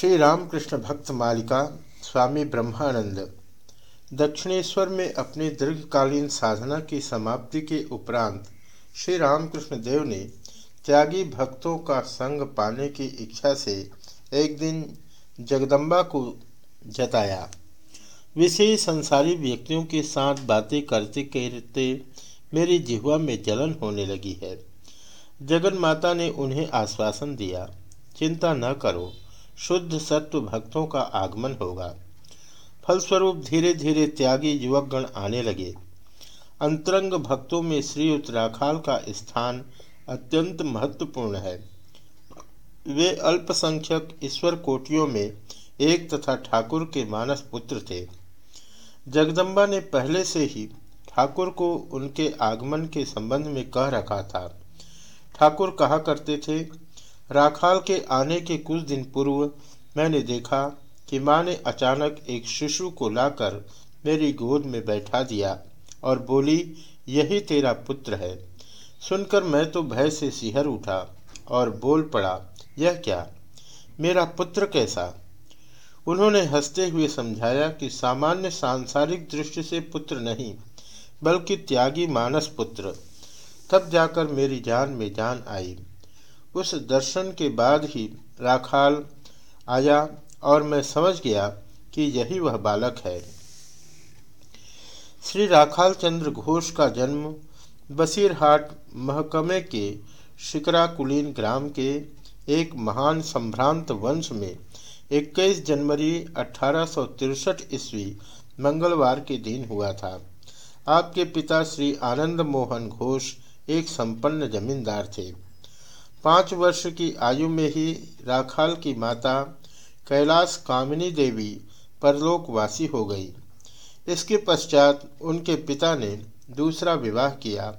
श्री रामकृष्ण भक्त मालिका स्वामी ब्रह्मानंद, दक्षिणेश्वर में अपनी दीर्घकालीन साधना की समाप्ति के उपरांत श्री रामकृष्ण देव ने त्यागी भक्तों का संग पाने की इच्छा से एक दिन जगदम्बा को जताया। विशेष संसारी व्यक्तियों के साथ बातें करते करते मेरी जिह्वा में जलन होने लगी है। जगन माता ने उन्हें आश्वासन दिया, चिंता न करो शुद्ध सत्व भक्तों का आगमन होगा। फलस्वरूप धीरे धीरे त्यागी युवकगण आने लगे। अंतरंग भक्तों में श्री उत्तराखाल का स्थान अत्यंत महत्वपूर्ण है। वे अल्पसंख्यक ईश्वर कोटियों में एक तथा ठाकुर के मानस पुत्र थे। जगदम्बा ने पहले से ही ठाकुर को उनके आगमन के संबंध में कह रखा था। ठाकुर कहा करते थे राखाल के आने के कुछ दिन पूर्व मैंने देखा कि माँ ने अचानक एक शिशु को लाकर मेरी गोद में बैठा दिया और बोली, यही तेरा पुत्र है। सुनकर मैं तो भय से सिहर उठा और बोल पड़ा, यह क्या? मेरा पुत्र कैसा? उन्होंने हँसते हुए समझाया कि सामान्य सांसारिक दृष्टि से पुत्र नहीं, बल्कि त्यागी मानस पुत्र। तब जाकर मेरी जान में जान आई। उस दर्शन के बाद ही राखाल आया और मैं समझ गया कि यही वह बालक है। श्री राखाल चंद्र घोष का जन्म बसीरहाट महकमे के शिकराकुलीन ग्राम के एक महान संभ्रांत वंश में 21 जनवरी अठारह ईस्वी मंगलवार के दिन हुआ था। आपके पिता श्री आनंद मोहन घोष एक संपन्न जमींदार थे। पाँच वर्ष की आयु में ही राखाल की माता कैलाश कामिनी देवी परलोकवासी हो गई। इसके पश्चात उनके पिता ने दूसरा विवाह किया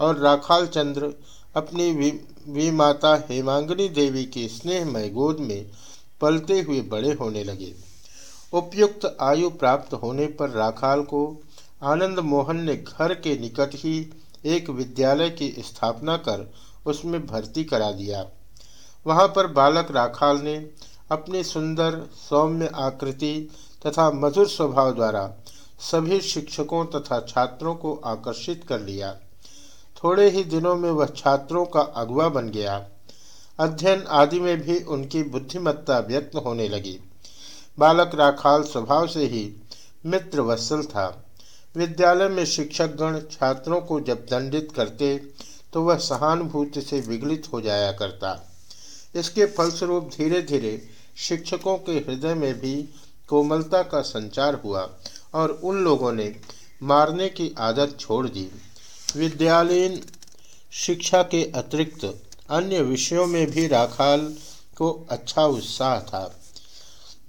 और राखाल चंद्र अपनी वी माता हेमांगनी देवी के स्नेहमय गोद में पलते हुए बड़े होने लगे। उपयुक्त आयु प्राप्त होने पर राखाल को आनंद मोहन ने घर के निकट ही एक विद्यालय की स्थापना कर उसमें भर्ती करा दिया। वहाँ पर बालक राखाल ने अपनी सुंदर सौम्य आकृति तथा मधुर स्वभाव द्वारा सभी शिक्षकों तथा छात्रों को आकर्षित कर लिया। थोड़े ही दिनों में वह छात्रों का अगुआ बन गया। अध्ययन आदि में भी उनकी बुद्धिमत्ता व्यक्त होने लगी। बालक राखाल स्वभाव से ही मित्र वत्सल था। विद्यालय में शिक्षकगण छात्रों को जब दंडित करते तो वह सहानुभूति से विगलित हो जाया करता। इसके फलस्वरूप धीरे धीरे शिक्षकों के हृदय में भी कोमलता का संचार हुआ और उन लोगों ने मारने की आदत छोड़ दी। विद्यालयीन शिक्षा के अतिरिक्त अन्य विषयों में भी राखाल को अच्छा उत्साह था।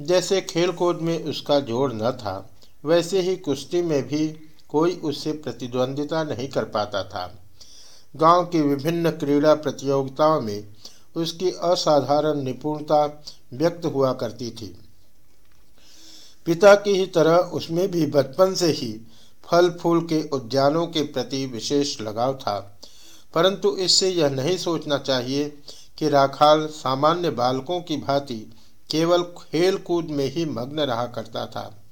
जैसे खेलकूद में उसका जोड़ न था, वैसे ही कुश्ती में भी कोई उससे प्रतिद्वंदिता नहीं कर पाता था। गाँव की विभिन्न क्रीड़ा प्रतियोगिताओं में उसकी असाधारण निपुणता व्यक्त हुआ करती थी। पिता की ही तरह उसमें भी बचपन से ही फल फूल के उद्यानों के प्रति विशेष लगाव था। परंतु इससे यह नहीं सोचना चाहिए कि राखाल सामान्य बालकों की भांति केवल खेल कूद में ही मग्न रहा करता था।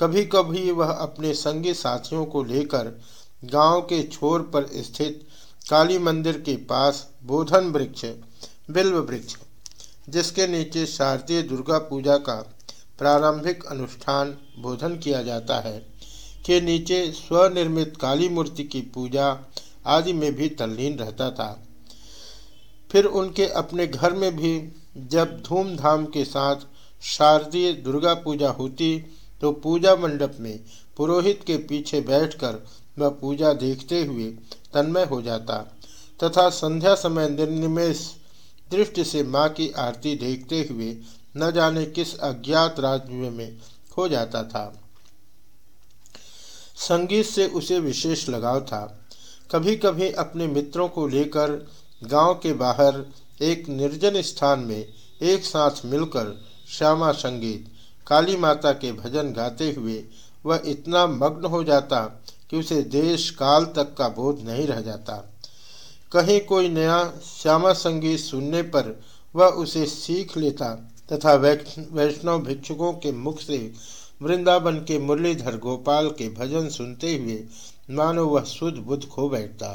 कभी कभी वह अपने संगी साथियों को लेकर गाँव के छोर पर स्थित काली मंदिर के पास बोधन वृक्ष बिल्व वृक्ष जिसके नीचे शारदीय दुर्गा पूजा का प्रारंभिक अनुष्ठान बोधन किया जाता है। के नीचे स्वनिर्मित काली मूर्ति की पूजा आदि में भी तल्लीन रहता था। फिर उनके अपने घर में भी जब धूमधाम के साथ शारदीय दुर्गा पूजा होती तो पूजा मंडप में पुरोहित के पीछे बैठकर वह पूजा देखते हुए तन्मय हो जाता तथा संध्या समय निर्निमेश दृष्टि से माँ की आरती देखते हुए न जाने किस अज्ञात राज्य में खो जाता था। संगीत से उसे विशेष लगाव था। कभी कभी अपने मित्रों को लेकर गाँव के बाहर एक निर्जन स्थान में एक साथ मिलकर श्यामा संगीत, काली माता के भजन गाते हुए वह इतना मग्न हो जाता कि उसे देश काल तक का बोध नहीं रह जाता। कहीं कोई नया श्यामा संगीत सुनने पर वह उसे सीख लेता तथा वैष्णव भिक्षुकों के मुख से वृंदावन के मुरलीधर गोपाल के भजन सुनते हुए मानो वह शुद्ध बुद्ध खो बैठता।